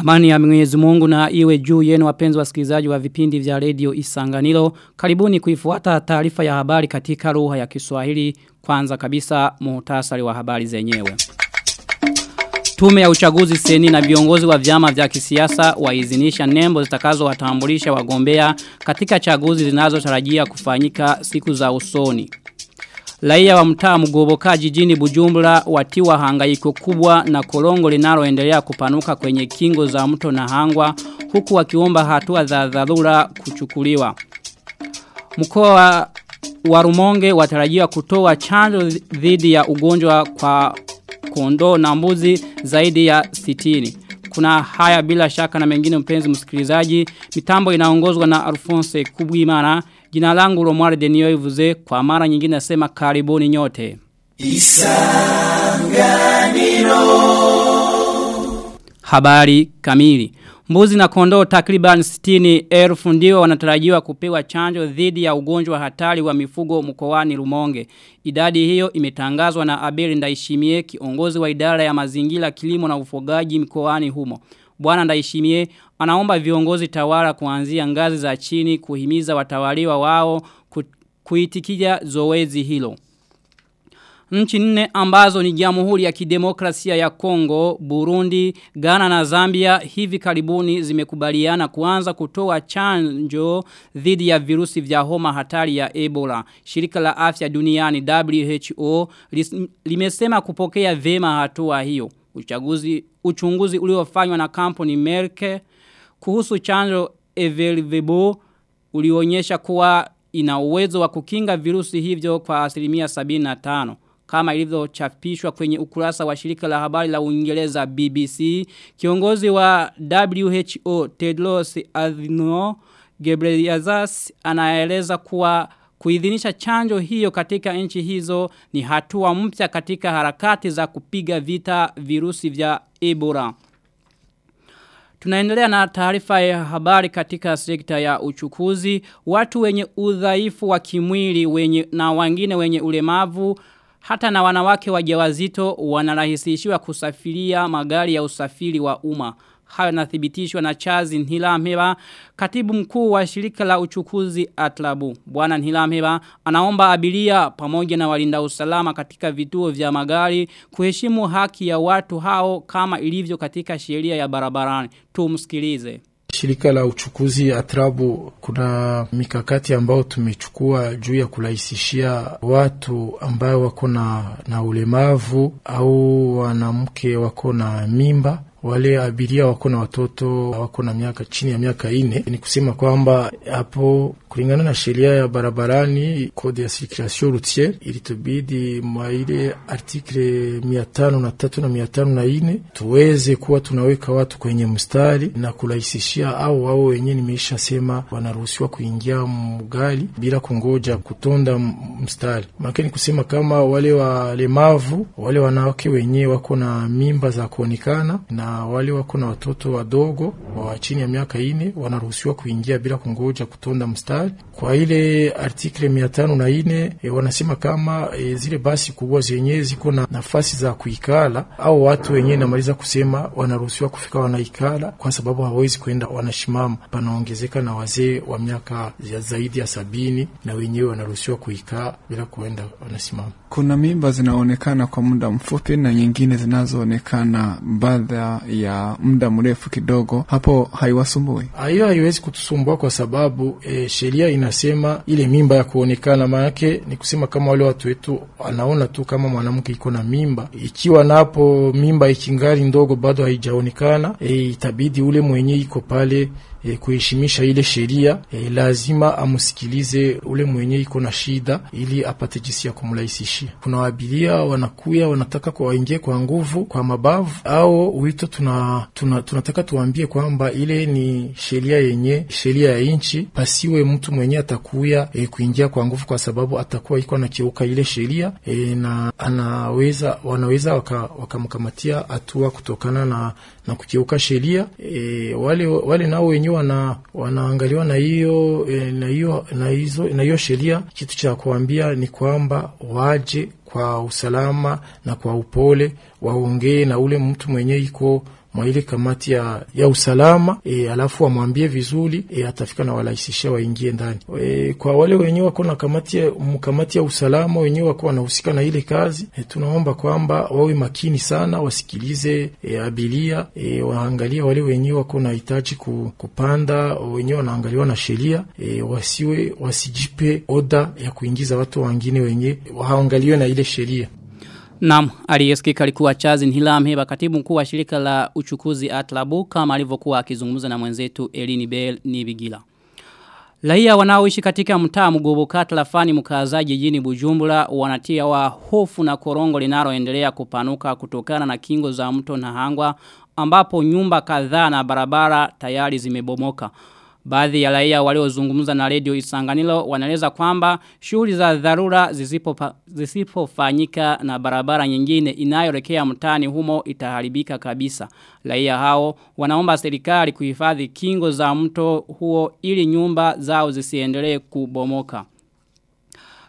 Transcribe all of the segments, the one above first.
Amani ya mwenyezi mungu na iwe juu yenu wapenzi wasikilizaji wa vipindi vya redio isanganilo. Karibuni kuifuata taarifa ya habari katika lugha ya kiswahili kwanza kabisa muhtasari wa habari zenyewe. Tume ya uchaguzi seni na viongozi wa vyama vya kisiasa waizinisha nembo zitakazo watambulisha wagombea katika chaguzi zinazotarajia kufanyika siku za usoni. Raia wa mtaa mgoboka jijini Bujumbura watiwa hangaiko kubwa na korongo linaloendelea kupanuka kwenye kingo za mto na hangwa huku wakiomba hatua za dharura kuchukuliwa. Mkoa wa Rumonge watarajiwa kutoa chanjo dhidi ya ugonjwa kwa kondoo na mbuzi zaidi ya sitini. Kuna haya bila shaka na mengine mpenzi msikilizaji. Mitambo inaongozwa na Alphonse Kubwimana. Jina langu Romare Denio Ivuze kwa mara nyingine nasema karibuni nyote. Isanganiro. Habari kamili. Mbuzi na kondoo takriban 60 elfu ndio wanatarajiwa kupewa chanjo dhidi ya ugonjwa hatari wa mifugo mkoani Rumonge. Idadi hiyo imetangazwa na Abel Ndaishimie kiongozi wa idara ya mazingira kilimo na ufugaji mkoani humo. Bwana Ndaishimie anaomba viongozi tawala kuanzia ngazi za chini kuhimiza watawaliwa wao kuitikia zoezi hilo. Nchi nne ambazo ni jamhuri ya kidemokrasia ya Kongo, Burundi, Ghana na Zambia hivi karibuni zimekubaliana kuanza kutoa chanjo dhidi ya virusi vya homa hatari ya Ebola. Shirika la afya duniani WHO limesema kupokea vema hatua hiyo. Uchaguzi, uchunguzi uliofanywa na kampuni merke kuhusu chanjo Evelvebo ulionyesha kuwa ina uwezo wa kukinga virusi hivyo kwa asilimia 75 kama ilivyochapishwa kwenye ukurasa wa shirika la habari la Uingereza BBC kiongozi wa WHO Tedros Adhanom Ghebreyesus anaeleza kuwa kuidhinisha chanjo hiyo katika nchi hizo ni hatua mpya katika harakati za kupiga vita virusi vya Ebola. Tunaendelea na taarifa ya habari katika sekta ya uchukuzi. Watu wenye udhaifu wa kimwili wenye, na wengine wenye ulemavu hata na wanawake wajawazito wanarahisishiwa kusafiria magari ya usafiri wa umma. Hayo nathibitishwa na Chazi Nhilamheba, katibu mkuu wa shirika la uchukuzi Atlabu. Bwana Nhilamheba anaomba abiria pamoja na walinda usalama katika vituo vya magari kuheshimu haki ya watu hao kama ilivyo katika sheria ya barabarani. Tumsikilize. Shirika la uchukuzi Atrabu, kuna mikakati ambayo tumechukua juu ya kurahisishia watu ambayo wako na, na ulemavu au wanamke wako na mimba wale abiria wako na watoto wako na miaka chini ya miaka ine. Ni kusema kwamba hapo kulingana na sheria ya barabarani code ya circulation routiere ilitubidi mwa ile artikle mia tano na tatu na mia tano na ine tuweze kuwa tunaweka watu kwenye mstari na kurahisishia au wao wenyewe nimeisha sema wanaruhusiwa kuingia mgali bila kungoja kutonda mstari. Maana ni kusema kama wale walemavu wale wanawake wenyewe wako na mimba za kuonekana na wale wako na watoto wadogo wa chini ya miaka ine wanaruhusiwa kuingia bila kungoja kutonda mstari. Kwa ile artikle mia tano na ine e, wanasema kama e, zile basi kubwa zenye ziko na nafasi za kuikala au watu wenyewe namaliza kusema wanaruhusiwa kufika wanaikala, kwa sababu hawawezi kwenda wanashimama. Panaongezeka na wazee wa miaka zaidi ya sabini na wenyewe wanaruhusiwa kuikaa bila kuenda wanasimama. Kuna mimba zinaonekana kwa muda mfupi na nyingine zinazoonekana baada ya muda mrefu kidogo, hapo haiwasumbui? Hiyo haiwezi kutusumbua kwa sababu e, sheria inasema ile mimba ya kuonekana, maanake ni kusema kama wale watu wetu anaona tu kama mwanamke iko na mimba, ikiwa napo mimba ikingali ndogo bado haijaonekana, e, itabidi ule mwenye iko pale E, kuheshimisha ile sheria e, lazima amusikilize ule mwenye iko na shida ili apate jinsi ya kumrahisishia. Kuna abiria wanakuya wanataka kuwaingie kwa nguvu kwa mabavu, au wito tuna, tuna, tunataka tuwambie kwamba ile ni sheria yenye sheria ya nchi, pasiwe mtu mwenye atakuya e, kuingia kwa nguvu, kwa sababu atakuwa iko anakiuka ile sheria e, na anaweza wanaweza wakamkamatia waka hatua kutokana na, na kukiuka sheria e, wale, wale nao wenyewe wana wanaangaliwa na hiyo e, na hiyo na hizo na hiyo sheria. Kitu cha kuambia ni kwamba waje kwa usalama na kwa upole, waongee na ule mtu mwenye iko mwa ile kamati ya, ya usalama e, alafu amwambie vizuri e, atafika na walaisishe waingie ndani. E, kwa wale wenyewe wako na kamati ya, mkamati ya usalama wenyewe wako wanahusika na ile kazi e, tunaomba kwamba wawe makini sana wasikilize e, abilia e, waangalia wale wenyewe wako na hitaji kupanda wenyewe wanaangaliwa na sheria e, wasiwe wasijipe oda ya kuingiza watu wengine wenye waangaliwe na ile sheria Naam, aliyesikika alikuwa Chazi Nhilam Heba katibu mkuu wa shirika la uchukuzi Atlabu kama alivyokuwa akizungumza na mwenzetu Elini Bell Nibigila. Raia wanaoishi katika mtaa Mugobo Katlafani mkazaji jijini Bujumbura wanatia wa hofu na korongo linaloendelea kupanuka kutokana na kingo za mto na hangwa ambapo nyumba kadhaa na barabara tayari zimebomoka. Baadhi ya raia waliozungumza na radio Isanganilo wanaeleza kwamba shughuli za dharura zisipofanyika na barabara nyingine inayoelekea mtani humo itaharibika kabisa. Raia hao wanaomba serikali kuhifadhi kingo za mto huo ili nyumba zao zisiendelee kubomoka.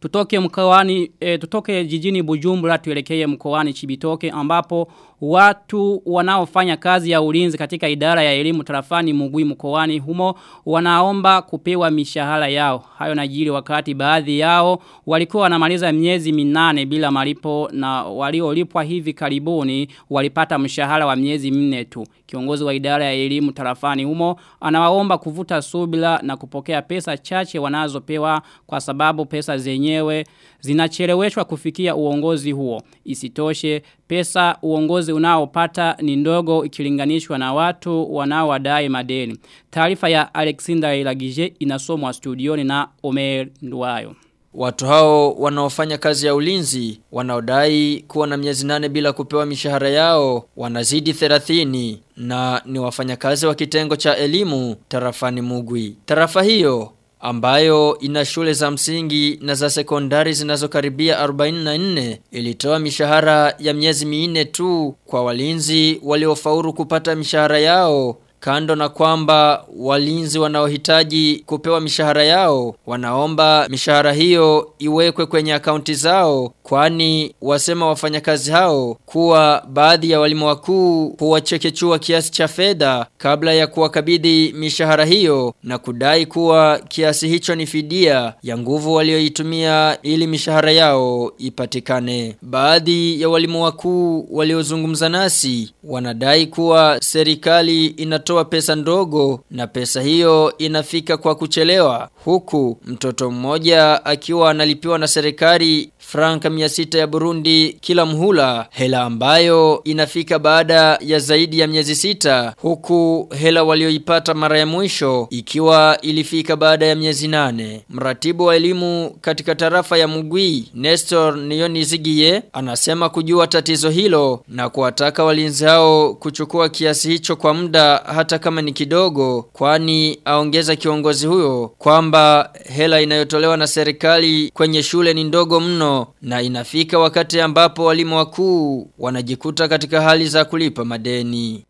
Tutoke mkoani e, tutoke jijini Bujumbura tuelekee mkoani Chibitoke ambapo watu wanaofanya kazi ya ulinzi katika idara ya elimu tarafani mugui mkoani humo wanaomba kupewa mishahara yao. Hayo najiri wakati baadhi yao walikuwa wanamaliza miezi minane bila malipo na waliolipwa hivi karibuni walipata mshahara wa miezi minne tu. Kiongozi wa idara ya elimu tarafani humo anawaomba kuvuta subila na kupokea pesa chache wanazopewa kwa sababu pesa zenyewe zinacheleweshwa kufikia uongozi huo. Isitoshe pesa uongozi unaopata ni ndogo ikilinganishwa na watu wanaowadai madeni. Taarifa ya Alexander Ilagije inasomwa studioni na Omer Nduwayo. Watu hao wanaofanya kazi ya ulinzi, wanaodai kuwa na miezi nane bila kupewa mishahara yao, wanazidi 30 na ni wafanyakazi wa kitengo cha elimu tarafani Mugwi. Tarafa hiyo ambayo ina shule za msingi na za sekondari zinazokaribia 44 ilitoa mishahara ya miezi minne tu kwa walinzi waliofaulu kupata mishahara yao Kando na kwamba walinzi wanaohitaji kupewa mishahara yao, wanaomba mishahara hiyo iwekwe kwenye akaunti zao, kwani wasema wafanyakazi hao kuwa baadhi ya walimu wakuu huwachekechua kiasi cha fedha kabla ya kuwakabidhi mishahara hiyo na kudai kuwa kiasi hicho ni fidia ya nguvu walioitumia ili mishahara yao ipatikane. Baadhi ya walimu wakuu waliozungumza nasi wanadai kuwa serikali inatoa kutoa pesa ndogo na pesa hiyo inafika kwa kuchelewa. Huku mtoto mmoja akiwa analipiwa na serikali franka 600 ya Burundi kila mhula hela ambayo inafika baada ya zaidi ya miezi sita huku hela walioipata mara ya mwisho ikiwa ilifika baada ya miezi nane. Mratibu wa elimu katika tarafa ya Mugwi Nestor Nionizigie anasema kujua tatizo hilo na kuwataka walinzi hao kuchukua kiasi hicho kwa muda hata kama ni kidogo kwani aongeza kiongozi huyo kwamba hela inayotolewa na serikali kwenye shule ni ndogo mno na inafika wakati ambapo walimu wakuu wanajikuta katika hali za kulipa madeni.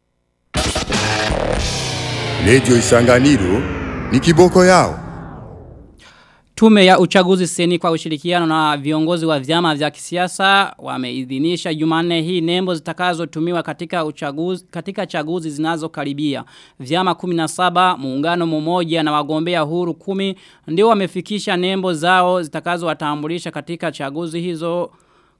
Lejo Isanganiro ni kiboko yao. Tume ya uchaguzi seni kwa ushirikiano na viongozi wa vyama vya kisiasa wameidhinisha Jumanne hii nembo zitakazotumiwa katika uchaguzi katika chaguzi zinazokaribia. Vyama 17 muungano mmoja na wagombea huru 10 ndio wamefikisha nembo zao zitakazowatambulisha katika chaguzi hizo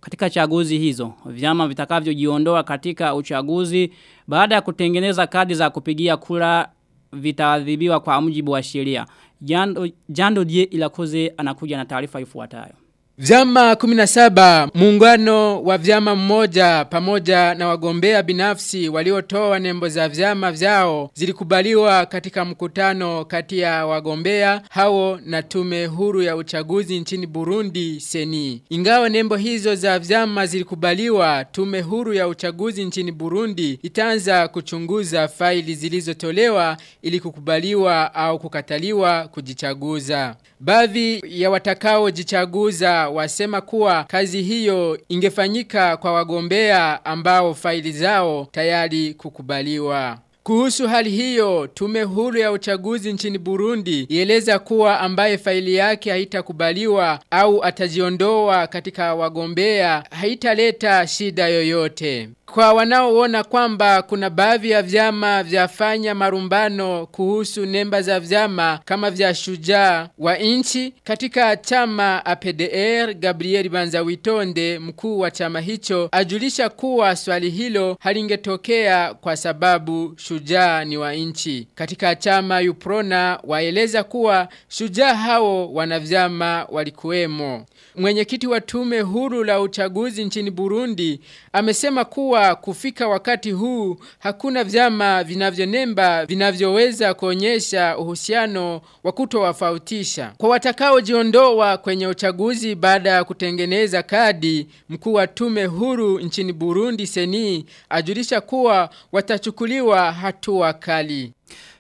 katika chaguzi hizo. Vyama vitakavyojiondoa katika uchaguzi baada ya kutengeneza kadi za kupigia kura vitaadhibiwa kwa mujibu wa sheria. Jando, Jando die ilakoze anakuja na taarifa ifuatayo. Vyama 17 muungano wa vyama mmoja pamoja na wagombea binafsi waliotoa nembo za vyama vyao zilikubaliwa katika mkutano kati ya wagombea hao na tume huru ya uchaguzi nchini Burundi seni. Ingawa nembo hizo za vyama zilikubaliwa tume huru ya uchaguzi nchini Burundi itaanza kuchunguza faili zilizotolewa ili kukubaliwa au kukataliwa kujichaguza. Baadhi ya watakao jichaguza wasema kuwa kazi hiyo ingefanyika kwa wagombea ambao faili zao tayari kukubaliwa. Kuhusu hali hiyo, tume huru ya uchaguzi nchini Burundi ieleza kuwa ambaye faili yake haitakubaliwa au ataziondoa katika wagombea haitaleta shida yoyote. Kwa wanaoona kwamba kuna baadhi ya vyama vyafanya marumbano kuhusu nemba za vyama kama vya shujaa wa nchi katika chama APDR Gabriel Banzawitonde mkuu wa chama hicho ajulisha kuwa swali hilo halingetokea kwa sababu shujaa ni wa nchi. Katika chama Uprona waeleza kuwa shujaa hao wana vyama walikuwemo. Mwenyekiti wa tume huru la uchaguzi nchini Burundi amesema kuwa kufika wakati huu hakuna vyama vinavyonemba vinavyoweza kuonyesha uhusiano wa kutowafautisha. Kwa watakaojiondoa kwenye uchaguzi baada ya kutengeneza kadi, mkuu wa tume huru nchini Burundi Seni ajulisha kuwa watachukuliwa hatua kali.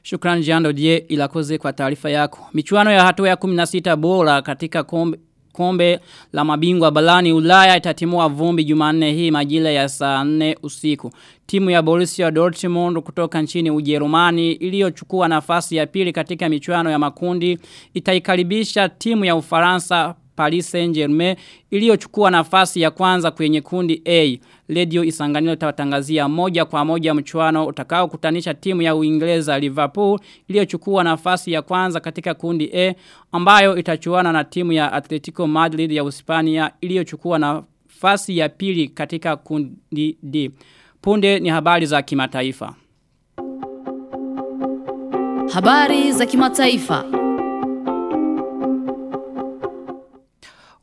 Shukran Jean Dodier ilakoze kwa taarifa yako. Michuano ya hatua ya 16 bora katika kombe kombe la mabingwa balani ulaya itatimua vumbi jumanne hii majira ya saa 4 usiku. Timu ya Borussia Dortmund kutoka nchini Ujerumani iliyochukua nafasi ya pili katika michuano ya makundi itaikaribisha timu ya Ufaransa Paris Saint-Germain iliyochukua nafasi ya kwanza kwenye kundi A. Radio Isanganiro itawatangazia moja kwa moja mchuano utakao kutanisha timu ya Uingereza Liverpool iliyochukua nafasi ya kwanza katika kundi A ambayo itachuana na timu ya Atletico Madrid ya Uspania iliyochukua nafasi ya pili katika kundi D. Punde ni habari za kimataifa. Habari za kimataifa.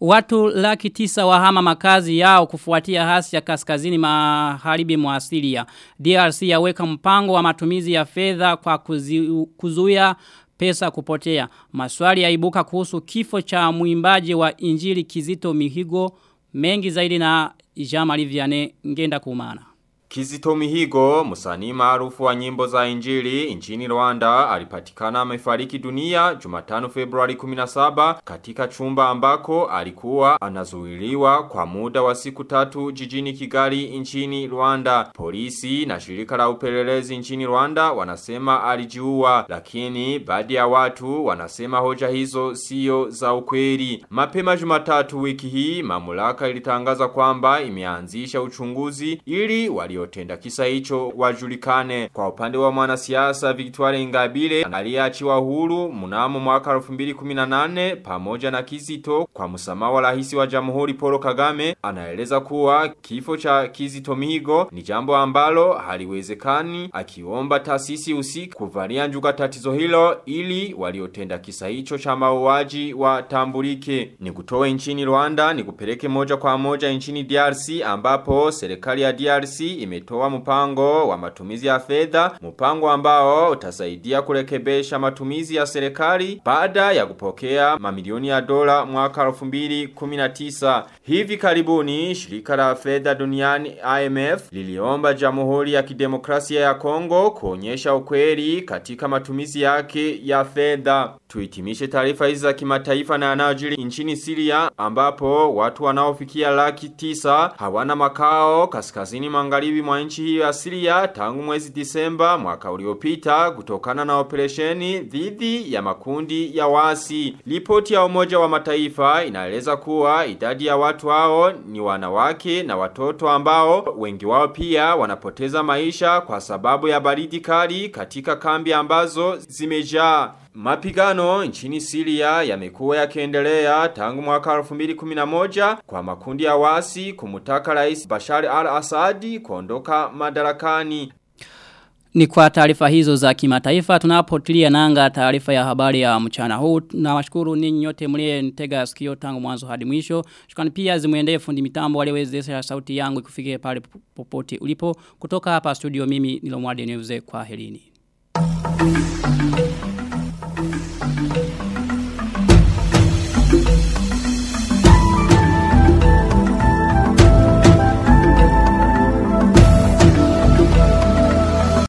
Watu laki tisa wahama makazi yao kufuatia hasi ya kaskazini maharibi mwa Syria. DRC yaweka mpango wa matumizi ya fedha kwa kuzi, kuzuia pesa kupotea. Maswali yaibuka kuhusu kifo cha muimbaji wa Injili Kizito Mihigo mengi zaidi na Jean-Marie ngenda kumana. Kizito Mihigo, msanii maarufu wa nyimbo za injili nchini Rwanda, alipatikana amefariki dunia Jumatano Februari 17 katika chumba ambako alikuwa anazuiliwa kwa muda wa siku tatu jijini Kigali nchini Rwanda. Polisi na shirika la upelelezi nchini Rwanda wanasema alijiua, lakini baadhi ya watu wanasema hoja hizo sio za ukweli. Mapema Jumatatu wiki hii, mamlaka ilitangaza kwamba imeanzisha uchunguzi ili walio waliotenda kisa hicho wajulikane. Kwa upande wa mwanasiasa Victoire Ingabire aliyeachiwa huru mnamo mwaka 2018 pamoja na Kizito kwa msamaha wa rais wa Jamhuri Paul Kagame anaeleza kuwa kifo cha Kizito Mihigo ni jambo ambalo haliwezekani akiomba taasisi usiku kuvalia njuga tatizo hilo ili waliotenda kisa hicho cha mauaji watambulike. Ni kutoa nchini Rwanda ni kupeleke moja kwa moja nchini DRC ambapo serikali ya DRC imetoa mpango wa matumizi ya fedha, mpango ambao utasaidia kurekebesha matumizi ya serikali baada ya kupokea mamilioni ya dola mwaka 2019. Hivi karibuni shirika la fedha duniani IMF liliomba Jamhuri ya Kidemokrasia ya Kongo kuonyesha ukweli katika matumizi yake ya fedha. Tuhitimishe taarifa hizi za kimataifa na yanayojiri nchini Syria ambapo watu wanaofikia laki tisa hawana makao kaskazini magharibi mwa nchi hiyo ya tangu mwezi Disemba mwaka uliopita kutokana na operesheni dhidi ya makundi ya wasi. Ripoti ya Umoja wa Mataifa inaeleza kuwa idadi ya watu hao ni wanawake na watoto ambao wengi wao pia wanapoteza maisha kwa sababu ya baridi kali katika kambi ambazo zimejaa. Mapigano nchini Syria yamekuwa yakiendelea tangu mwaka 2011 kwa makundi ya wasi kumutaka Rais Bashar al-Assad kuondoka madarakani. Ni kwa taarifa hizo za kimataifa tunapotilia nanga taarifa ya habari ya mchana huu na washukuru ninyi nyote mlie nitega sikio tangu mwanzo hadi mwisho. Shukrani pia zimuendee fundi mitambo waliowezesha sauti yangu ikufikie pale popote ulipo. Kutoka hapa studio mimi nilomwadi niuze kwa you.